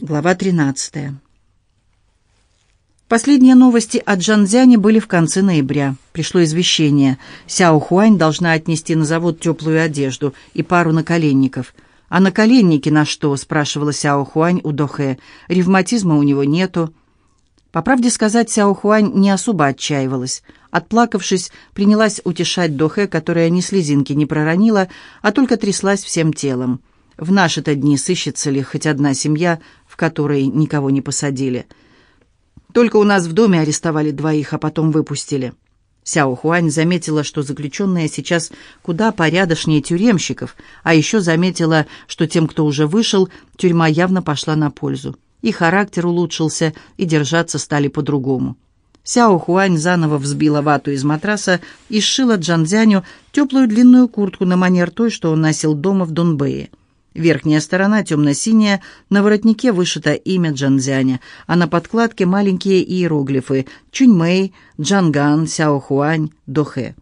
Глава 13. Последние новости от Джанзяне были в конце ноября. Пришло извещение. Сяо Хуань должна отнести на завод теплую одежду и пару наколенников. «А наколенники на что?» – спрашивала Сяо Хуань у Дохэ. «Ревматизма у него нету». По правде сказать, Сяо Хуань не особо отчаивалась. Отплакавшись, принялась утешать Дохэ, которая ни слезинки не проронила, а только тряслась всем телом. В наши-то дни сыщется ли хоть одна семья, в которой никого не посадили. Только у нас в доме арестовали двоих, а потом выпустили. Сяо Хуань заметила, что заключенные сейчас куда порядочнее тюремщиков, а еще заметила, что тем, кто уже вышел, тюрьма явно пошла на пользу. И характер улучшился, и держаться стали по-другому. Сяо Хуань заново взбила вату из матраса и сшила Джанзяню теплую длинную куртку на манер той, что он носил дома в Донбэе. Верхняя сторона темно-синяя, на воротнике вышито имя Джанзяня, а на подкладке маленькие иероглифы Чуньмэй, Джанган, Сяохуань, Дохэ.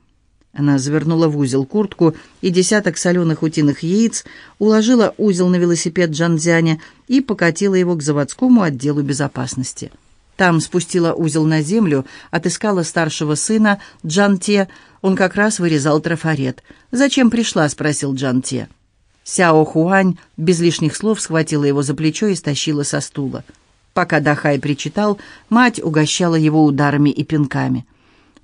Она завернула в узел куртку и десяток соленых утиных яиц, уложила узел на велосипед Джанзяня и покатила его к заводскому отделу безопасности. Там спустила узел на землю, отыскала старшего сына Джанте, он как раз вырезал трафарет. «Зачем пришла?» — спросил Джанте. Сяо Хуань без лишних слов схватила его за плечо и стащила со стула. Пока Дахай причитал, мать угощала его ударами и пинками.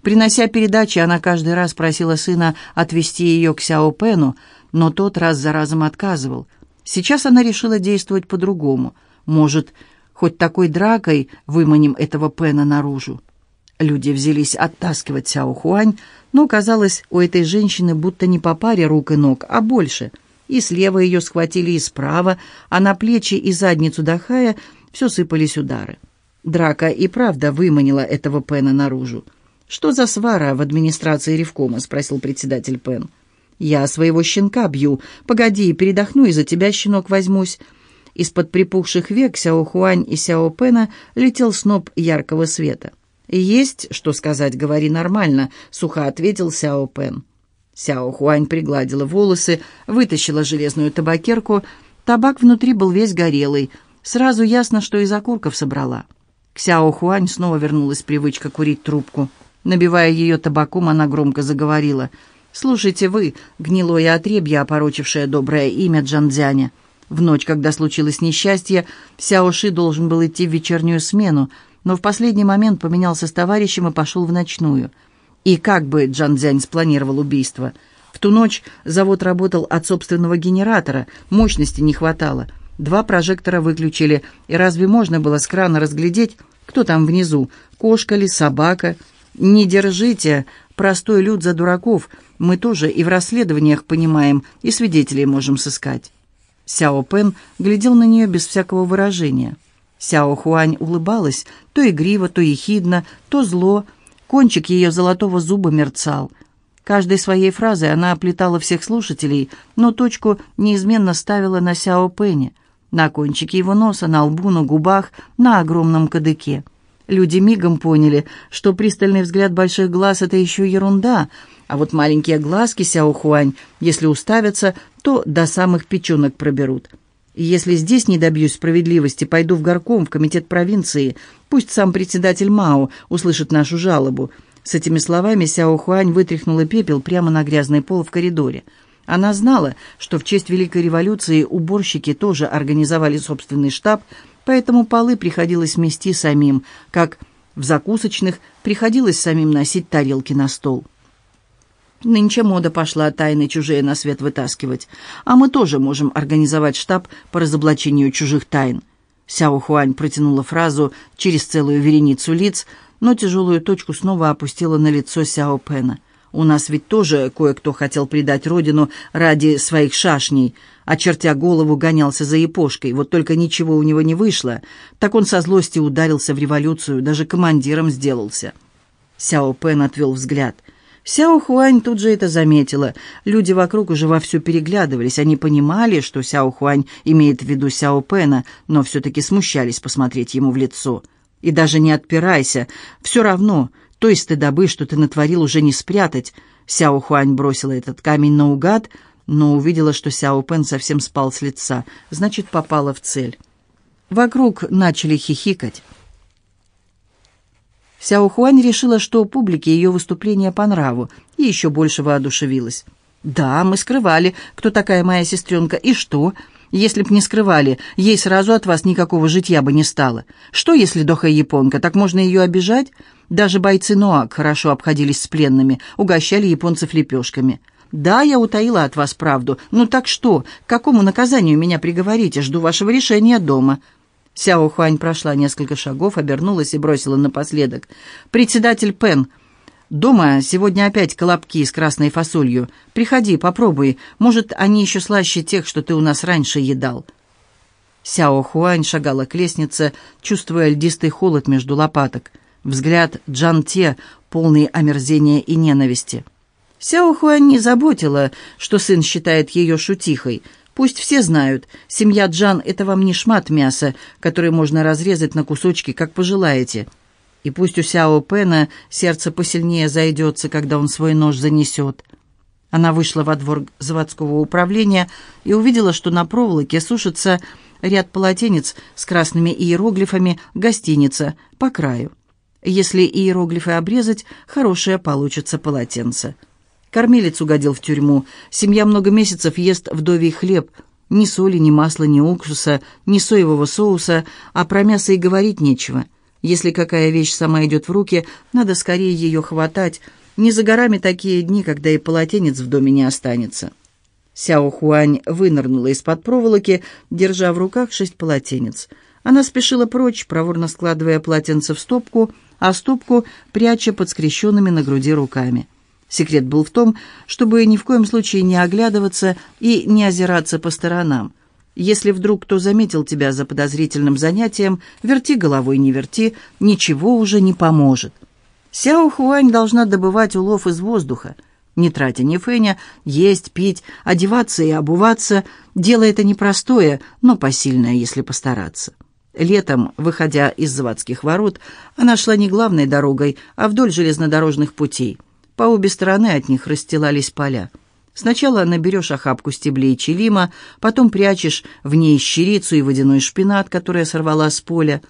Принося передачи, она каждый раз просила сына отвезти ее к Сяо Пену, но тот раз за разом отказывал. Сейчас она решила действовать по-другому. Может, хоть такой дракой выманим этого Пена наружу. Люди взялись оттаскивать Сяо Хуань, но казалось, у этой женщины будто не по паре рук и ног, а больше — и слева ее схватили, и справа, а на плечи и задницу Дахая все сыпались удары. Драка и правда выманила этого Пена наружу. «Что за свара в администрации Ревкома?» — спросил председатель Пен. «Я своего щенка бью. Погоди, передохну, и за тебя, щенок, возьмусь». Из-под припухших век Сяо Хуань и Сяо Пена летел сноп яркого света. «Есть, что сказать, говори нормально», — сухо ответил Сяо Пен. Сяо Хуань пригладила волосы, вытащила железную табакерку. Табак внутри был весь горелый. Сразу ясно, что из окурков собрала. К Сяо Хуань снова вернулась привычка курить трубку. Набивая ее табаком, она громко заговорила. «Слушайте вы, гнилое отребье, опорочившее доброе имя Джанзяня. В ночь, когда случилось несчастье, Сяо Ши должен был идти в вечернюю смену, но в последний момент поменялся с товарищем и пошел в ночную». И как бы Джан Цзянь спланировал убийство? В ту ночь завод работал от собственного генератора, мощности не хватало. Два прожектора выключили, и разве можно было с крана разглядеть, кто там внизу, кошка ли, собака? Не держите простой люд за дураков, мы тоже и в расследованиях понимаем, и свидетелей можем сыскать. Сяо Пен глядел на нее без всякого выражения. Сяо Хуань улыбалась, то игриво, то ехидно, то зло, Кончик ее золотого зуба мерцал. Каждой своей фразой она оплетала всех слушателей, но точку неизменно ставила на Сяо Пэне, на кончике его носа, на лбу, на губах, на огромном кадыке. Люди мигом поняли, что пристальный взгляд больших глаз — это еще ерунда, а вот маленькие глазки Сяо Хуань, если уставятся, то до самых печенок проберут. Если здесь не добьюсь справедливости, пойду в горком, в комитет провинции. Пусть сам председатель Мао услышит нашу жалобу». С этими словами Сяо Хуань вытряхнула пепел прямо на грязный пол в коридоре. Она знала, что в честь Великой революции уборщики тоже организовали собственный штаб, поэтому полы приходилось мести самим, как в закусочных приходилось самим носить тарелки на стол. Нынче мода пошла тайны чужие на свет вытаскивать, а мы тоже можем организовать штаб по разоблачению чужих тайн. Сяо Хуань протянула фразу через целую вереницу лиц, но тяжелую точку снова опустила на лицо Сяо Пена. «У нас ведь тоже кое-кто хотел предать родину ради своих шашней, очертя голову, гонялся за епошкой, вот только ничего у него не вышло. Так он со злости ударился в революцию, даже командиром сделался». Сяо Пен отвел взгляд – Сяо Хуань тут же это заметила. Люди вокруг уже вовсю переглядывались. Они понимали, что Сяо Хуань имеет в виду Сяо Пэна, но все-таки смущались посмотреть ему в лицо. «И даже не отпирайся. Все равно, той стыдобы, что ты натворил, уже не спрятать». Сяо Хуань бросила этот камень наугад, но увидела, что Сяо Пэн совсем спал с лица. Значит, попала в цель. Вокруг начали хихикать. Сяо Хуань решила, что публике ее выступление по нраву, и еще больше воодушевилась. «Да, мы скрывали, кто такая моя сестренка, и что? Если б не скрывали, ей сразу от вас никакого житья бы не стало. Что, если Доха японка, так можно ее обижать? Даже бойцы Ноак хорошо обходились с пленными, угощали японцев лепешками. Да, я утаила от вас правду. Ну так что, к какому наказанию меня приговорите? Жду вашего решения дома». Сяо Хуань прошла несколько шагов, обернулась и бросила напоследок. «Председатель Пен, дома сегодня опять колобки с красной фасолью. Приходи, попробуй. Может, они еще слаще тех, что ты у нас раньше едал». Сяо Хуань шагала к лестнице, чувствуя льдистый холод между лопаток. Взгляд Джан Те, полный омерзения и ненависти. Сяо Хуань не заботила, что сын считает ее шутихой — Пусть все знают, семья Джан — это вам не шмат мяса, который можно разрезать на кусочки, как пожелаете. И пусть у Сяо Пена сердце посильнее зайдется, когда он свой нож занесет. Она вышла во двор заводского управления и увидела, что на проволоке сушится ряд полотенец с красными иероглифами «гостиница» по краю. Если иероглифы обрезать, хорошее получится полотенце. Кормилец угодил в тюрьму. Семья много месяцев ест вдовий хлеб. Ни соли, ни масла, ни уксуса, ни соевого соуса, а про мясо и говорить нечего. Если какая вещь сама идет в руки, надо скорее ее хватать. Не за горами такие дни, когда и полотенец в доме не останется. Сяо Хуань вынырнула из-под проволоки, держа в руках шесть полотенец. Она спешила прочь, проворно складывая полотенце в стопку, а стопку пряча под скрещенными на груди руками. Секрет был в том, чтобы ни в коем случае не оглядываться и не озираться по сторонам. Если вдруг кто заметил тебя за подозрительным занятием, верти головой, не верти, ничего уже не поможет. Сяо Хуань должна добывать улов из воздуха. Не тратя ни фэня, есть, пить, одеваться и обуваться – дело это непростое, но посильное, если постараться. Летом, выходя из заводских ворот, она шла не главной дорогой, а вдоль железнодорожных путей – по обе стороны от них расстилались поля. Сначала наберешь охапку стеблей челима, потом прячешь в ней щерицу и водяной шпинат, которая сорвала с поля.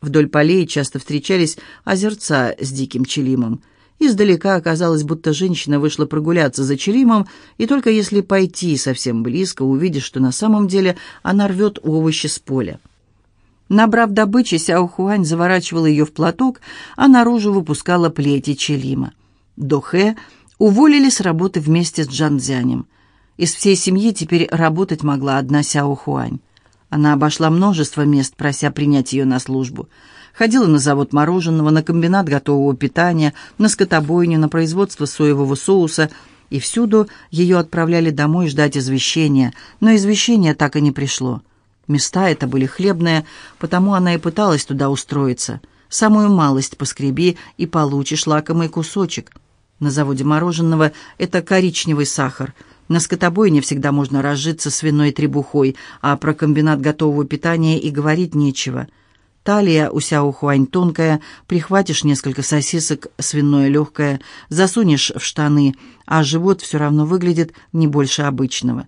Вдоль полей часто встречались озерца с диким челимом. Издалека оказалось, будто женщина вышла прогуляться за челимом, и только если пойти совсем близко, увидишь, что на самом деле она рвет овощи с поля. Набрав добычи, Сяохуань заворачивала ее в платок, а наружу выпускала плети челима. Дохе уволили с работы вместе с Джанзянем. Из всей семьи теперь работать могла одна Сяо Хуань. Она обошла множество мест, прося принять ее на службу. Ходила на завод мороженого, на комбинат готового питания, на скотобойню, на производство соевого соуса, и всюду ее отправляли домой ждать извещения, но извещения так и не пришло. Места это были хлебные, потому она и пыталась туда устроиться. Самую малость поскреби, и получишь лакомый кусочек – на заводе мороженого это коричневый сахар. На скотобойне всегда можно разжиться свиной требухой, а про комбинат готового питания и говорить нечего. Талия у Сяо Хуань тонкая, прихватишь несколько сосисок, свиное легкое, засунешь в штаны, а живот все равно выглядит не больше обычного.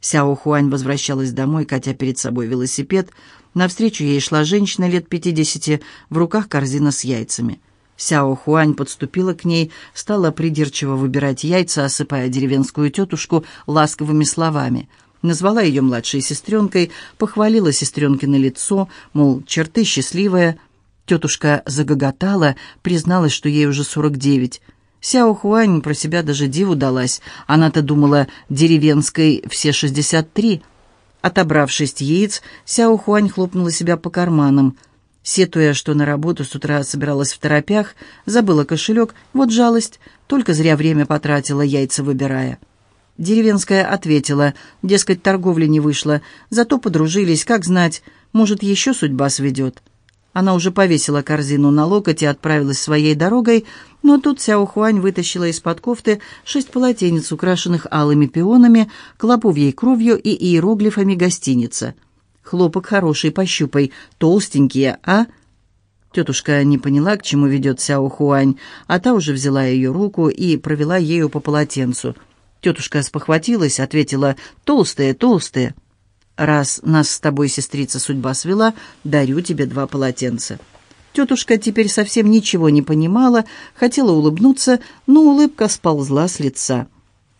Сяо Хуань возвращалась домой, катя перед собой велосипед. Навстречу ей шла женщина лет пятидесяти, в руках корзина с яйцами. Сяо Хуань подступила к ней, стала придирчиво выбирать яйца, осыпая деревенскую тетушку ласковыми словами. Назвала ее младшей сестренкой, похвалила сестренкино лицо, мол, черты счастливая. Тетушка загоготала, призналась, что ей уже сорок девять. Сяо Хуань про себя даже диву далась. Она-то думала, деревенской все шестьдесят три. Отобрав яиц, Сяо Хуань хлопнула себя по карманам – Сетуя, что на работу с утра собиралась в торопях, забыла кошелек, вот жалость, только зря время потратила, яйца выбирая. Деревенская ответила, дескать, торговля не вышла, зато подружились, как знать, может, еще судьба сведет. Она уже повесила корзину на локоть и отправилась своей дорогой, но тут Сяо Хуань вытащила из-под кофты шесть полотенец, украшенных алыми пионами, клоповьей кровью и иероглифами гостиница — Хлопок хороший, пощупай. Толстенькие, а?» Тетушка не поняла, к чему ведет Сяо Хуань, а та уже взяла ее руку и провела ею по полотенцу. Тетушка спохватилась, ответила «толстые, толстые». Раз нас с тобой, сестрица, судьба свела, дарю тебе два полотенца». Тетушка теперь совсем ничего не понимала, хотела улыбнуться, но улыбка сползла с лица.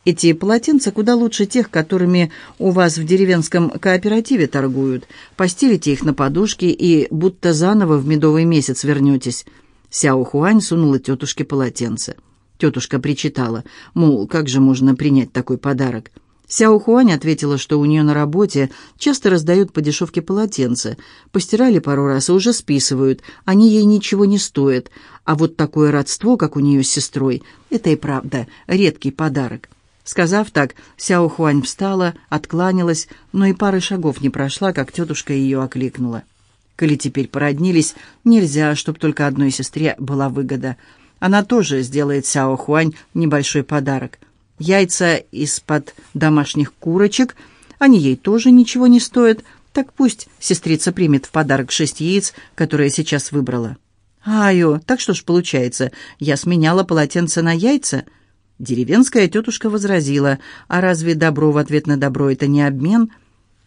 Эти полотенца куда лучше тех, которыми у вас в деревенском кооперативе торгуют. Постелите их на подушке и будто заново в медовый месяц вернетесь. Сяо Хуань сунула тетушке полотенце. Тетушка причитала, мол, как же можно принять такой подарок? Сяо Хуань ответила, что у нее на работе часто раздают по дешевке полотенца. Постирали пару раз и уже списывают. Они ей ничего не стоят. А вот такое родство, как у нее с сестрой, это и правда редкий подарок. Сказав так, Сяо Хуань встала, откланялась, но и пары шагов не прошла, как тетушка ее окликнула. Коли теперь породнились, нельзя, чтоб только одной сестре была выгода. Она тоже сделает Сяо Хуань небольшой подарок. Яйца из-под домашних курочек, они ей тоже ничего не стоят, так пусть сестрица примет в подарок шесть яиц, которые сейчас выбрала. «Аю, так что ж получается, я сменяла полотенце на яйца?» Деревенская тетушка возразила, а разве добро в ответ на добро — это не обмен?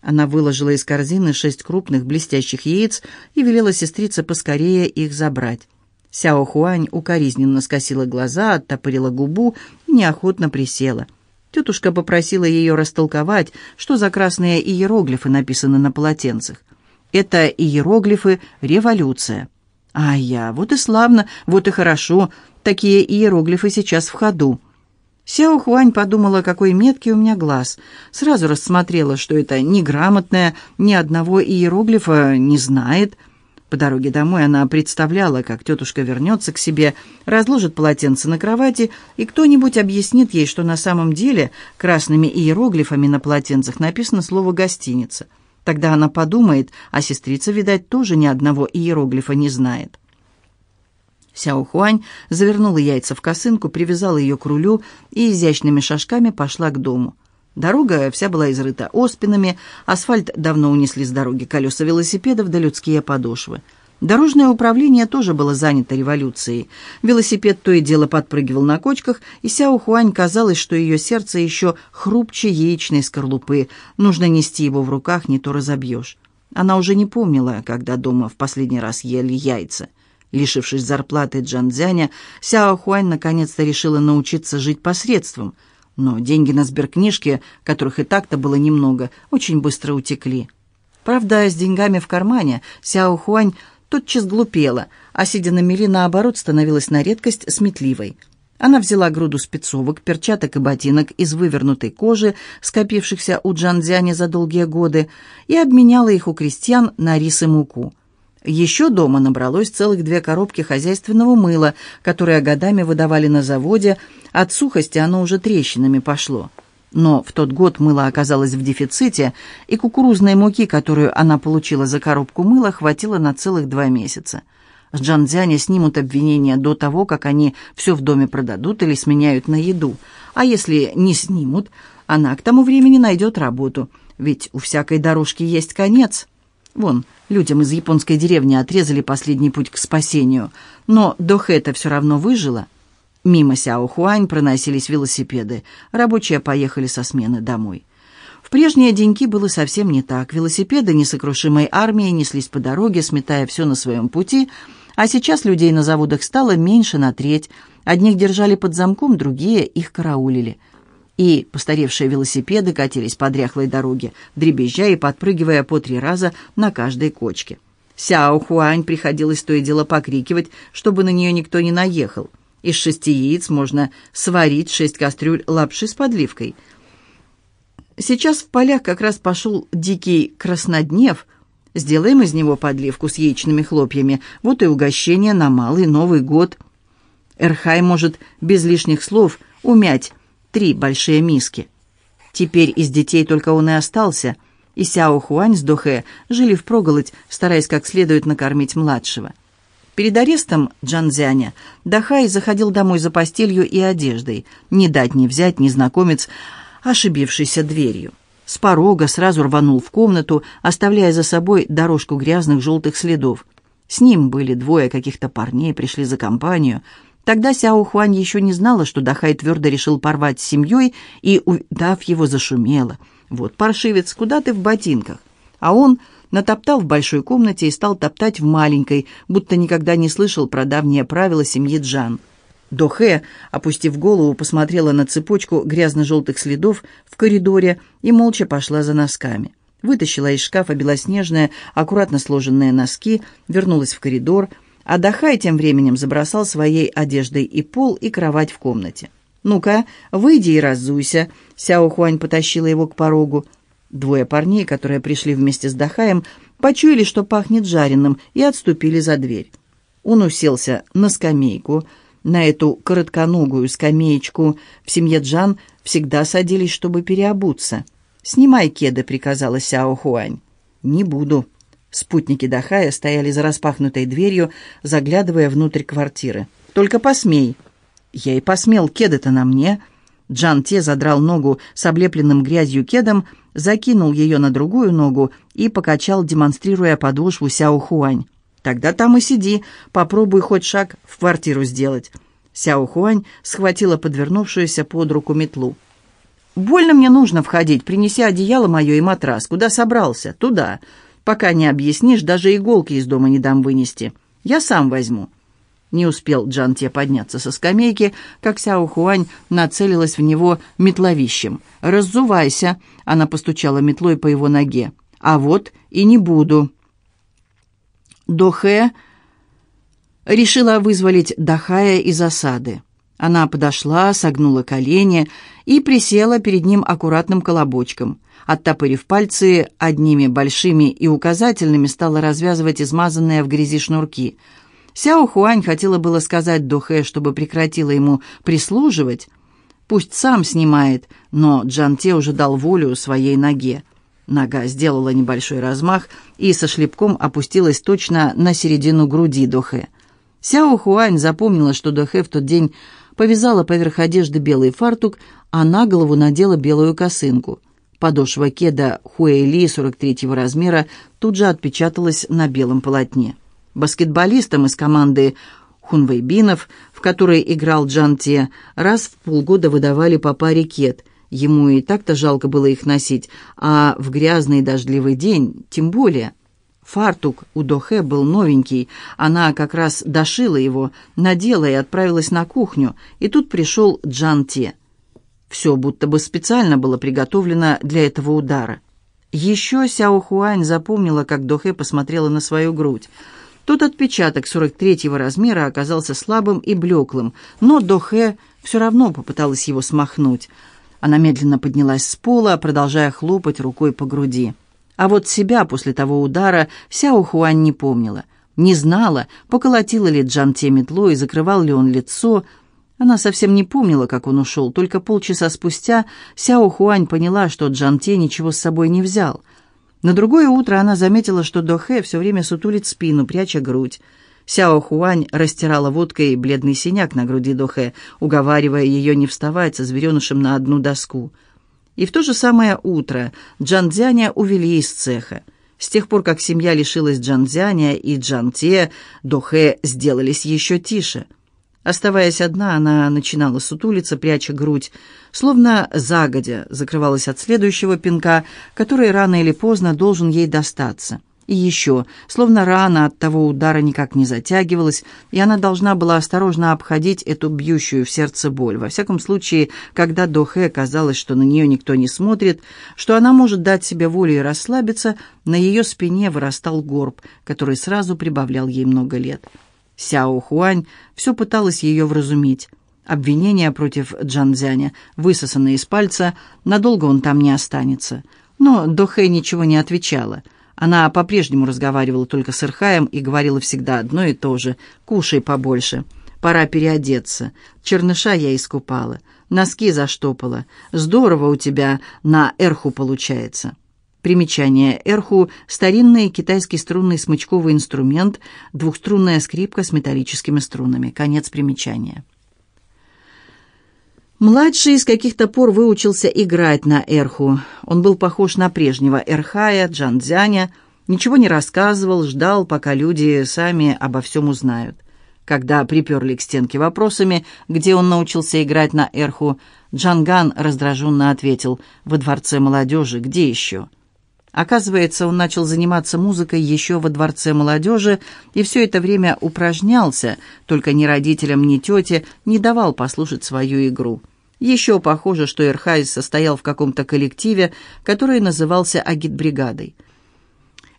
Она выложила из корзины шесть крупных блестящих яиц и велела сестрице поскорее их забрать. Сяо Хуань укоризненно скосила глаза, оттопырила губу и неохотно присела. Тетушка попросила ее растолковать, что за красные иероглифы написаны на полотенцах. Это иероглифы «Революция». «А я, вот и славно, вот и хорошо, такие иероглифы сейчас в ходу». Сяо Хуань подумала, какой меткий у меня глаз. Сразу рассмотрела, что это неграмотная, ни одного иероглифа не знает. По дороге домой она представляла, как тетушка вернется к себе, разложит полотенце на кровати, и кто-нибудь объяснит ей, что на самом деле красными иероглифами на полотенцах написано слово «гостиница». Тогда она подумает, а сестрица, видать, тоже ни одного иероглифа не знает. Сяо Хуань завернула яйца в косынку, привязала ее к рулю и изящными шажками пошла к дому. Дорога вся была изрыта оспинами, асфальт давно унесли с дороги колеса велосипедов да людские подошвы. Дорожное управление тоже было занято революцией. Велосипед то и дело подпрыгивал на кочках, и Сяо Хуань казалось, что ее сердце еще хрупче яичной скорлупы. Нужно нести его в руках, не то разобьешь. Она уже не помнила, когда дома в последний раз ели яйца. Лишившись зарплаты Джанзяня, Сяо Хуань наконец-то решила научиться жить посредством. Но деньги на сберкнижке, которых и так-то было немного, очень быстро утекли. Правда, с деньгами в кармане Сяо Хуань тотчас глупела, а сидя на мели, наоборот, становилась на редкость сметливой. Она взяла груду спецовок, перчаток и ботинок из вывернутой кожи, скопившихся у Джанзяня за долгие годы, и обменяла их у крестьян на рис и муку – еще дома набралось целых две коробки хозяйственного мыла, которые годами выдавали на заводе. От сухости оно уже трещинами пошло. Но в тот год мыло оказалось в дефиците, и кукурузной муки, которую она получила за коробку мыла, хватило на целых два месяца. С Джанзяня снимут обвинения до того, как они все в доме продадут или сменяют на еду. А если не снимут, она к тому времени найдет работу, ведь у всякой дорожки есть конец. Вон, людям из японской деревни отрезали последний путь к спасению, но Дохэта все равно выжила. Мимо Сяо Хуань проносились велосипеды, рабочие поехали со смены домой. В прежние деньки было совсем не так. Велосипеды несокрушимой армией неслись по дороге, сметая все на своем пути, а сейчас людей на заводах стало меньше на треть. Одних держали под замком, другие их караулили – и постаревшие велосипеды катились по дряхлой дороге, дребезжа и подпрыгивая по три раза на каждой кочке. Сяо Хуань приходилось то и дело покрикивать, чтобы на нее никто не наехал. Из шести яиц можно сварить шесть кастрюль лапши с подливкой. Сейчас в полях как раз пошел дикий красноднев. Сделаем из него подливку с яичными хлопьями. Вот и угощение на малый Новый год. Эрхай может без лишних слов умять три большие миски. Теперь из детей только он и остался, и Сяо Хуань с Дохэ жили впроголодь, стараясь как следует накормить младшего. Перед арестом Джанзяня Дахай заходил домой за постелью и одеждой, не дать не взять незнакомец, ошибившийся дверью. С порога сразу рванул в комнату, оставляя за собой дорожку грязных желтых следов. С ним были двое каких-то парней, пришли за компанию. Тогда Сяо Хуань еще не знала, что Дахай твердо решил порвать с семьей, и, удав его, зашумела. Вот, паршивец, куда ты в ботинках? А он натоптал в большой комнате и стал топтать в маленькой, будто никогда не слышал про давнее правило семьи Джан. Дохе, опустив голову, посмотрела на цепочку грязно-желтых следов в коридоре и молча пошла за носками. Вытащила из шкафа белоснежные, аккуратно сложенные носки, вернулась в коридор, а Дахай тем временем забросал своей одеждой и пол, и кровать в комнате. «Ну-ка, выйди и разуйся», — Сяо Хуань потащила его к порогу. Двое парней, которые пришли вместе с Дахаем, почуяли, что пахнет жареным, и отступили за дверь. Он уселся на скамейку. На эту коротконогую скамеечку в семье Джан всегда садились, чтобы переобуться. «Снимай кеды», — приказала Сяо Хуань. «Не буду». Спутники Дахая стояли за распахнутой дверью, заглядывая внутрь квартиры. «Только посмей». «Я и посмел, кеды-то на мне». Джан Те задрал ногу с облепленным грязью кедом, закинул ее на другую ногу и покачал, демонстрируя подошву Сяо Хуань. «Тогда там и сиди, попробуй хоть шаг в квартиру сделать». Сяо Хуань схватила подвернувшуюся под руку метлу. «Больно мне нужно входить. Принеси одеяло мое и матрас. Куда собрался? Туда. Пока не объяснишь, даже иголки из дома не дам вынести. Я сам возьму». Не успел Джан Те подняться со скамейки, как Сяо Хуань нацелилась в него метловищем. «Раззувайся!» — она постучала метлой по его ноге. «А вот и не буду!» Дохэ решила вызволить Дахая из осады. Она подошла, согнула колени и присела перед ним аккуратным колобочком. Оттопырив пальцы, одними большими и указательными стала развязывать измазанные в грязи шнурки — Сяо Хуань хотела было сказать Дохэ, чтобы прекратила ему прислуживать. Пусть сам снимает, но Джан Те уже дал волю своей ноге. Нога сделала небольшой размах и со шлепком опустилась точно на середину груди Дохэ. Сяо Хуань запомнила, что Дохэ в тот день повязала поверх одежды белый фартук, а на голову надела белую косынку. Подошва кеда Хуэйли 43-го размера тут же отпечаталась на белом полотне баскетболистом из команды хунвейбинов, в которой играл Джан Те, раз в полгода выдавали по паре кет. Ему и так-то жалко было их носить, а в грязный дождливый день тем более. Фартук у Дохе был новенький, она как раз дошила его, надела и отправилась на кухню, и тут пришел Джан Те. Все будто бы специально было приготовлено для этого удара. Еще Сяо Хуань запомнила, как Дохе посмотрела на свою грудь. Тот отпечаток 43-го размера оказался слабым и блеклым, но Дохе все равно попыталась его смахнуть. Она медленно поднялась с пола, продолжая хлопать рукой по груди. А вот себя после того удара Сяо Хуань не помнила. Не знала, поколотила ли Джан те метлой, закрывал ли он лицо. Она совсем не помнила, как он ушел. Только полчаса спустя Сяо Хуань поняла, что Джан те ничего с собой не взял — на другое утро она заметила, что Дохэ все время сутулит спину, пряча грудь. Сяо Хуань растирала водкой бледный синяк на груди Дохэ, уговаривая ее не вставать со зверенышем на одну доску. И в то же самое утро Джанзяня увели из цеха. С тех пор, как семья лишилась Джанзяня и Джанте, Дохэ сделались еще тише – Оставаясь одна, она начинала сутулиться, пряча грудь, словно загодя закрывалась от следующего пинка, который рано или поздно должен ей достаться. И еще, словно рана от того удара никак не затягивалась, и она должна была осторожно обходить эту бьющую в сердце боль. Во всяком случае, когда Дохе казалось, что на нее никто не смотрит, что она может дать себе волю и расслабиться, на ее спине вырастал горб, который сразу прибавлял ей много лет. Сяо Хуань все пыталась ее вразумить. Обвинения против Джанзяня высосаны из пальца, надолго он там не останется. Но Дохэ ничего не отвечала. Она по-прежнему разговаривала только с Ирхаем и говорила всегда одно и то же. «Кушай побольше. Пора переодеться. Черныша я искупала. Носки заштопала. Здорово у тебя на эрху получается». Примечание. Эрху – старинный китайский струнный смычковый инструмент, двухструнная скрипка с металлическими струнами. Конец примечания. Младший с каких-то пор выучился играть на эрху. Он был похож на прежнего эрхая, джанзяня, ничего не рассказывал, ждал, пока люди сами обо всем узнают. Когда приперли к стенке вопросами, где он научился играть на эрху, Джанган раздраженно ответил «Во дворце молодежи, где еще?». Оказывается, он начал заниматься музыкой еще во дворце молодежи и все это время упражнялся, только ни родителям, ни тете не давал послушать свою игру. Еще похоже, что Эрхайз состоял в каком-то коллективе, который назывался агитбригадой.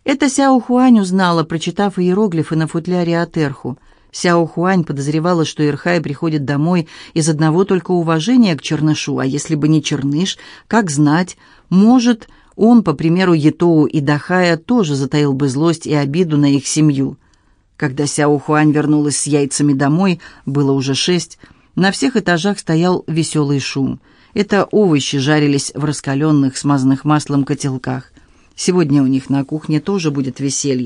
Это Сяо Хуань узнала, прочитав иероглифы на футляре от Эрху. Сяо Хуань подозревала, что Ирхай приходит домой из одного только уважения к Чернышу, а если бы не Черныш, как знать, может, он, по примеру Етоу и Дахая, тоже затаил бы злость и обиду на их семью. Когда Сяо Хуань вернулась с яйцами домой, было уже шесть, на всех этажах стоял веселый шум. Это овощи жарились в раскаленных, смазанных маслом котелках. Сегодня у них на кухне тоже будет веселье.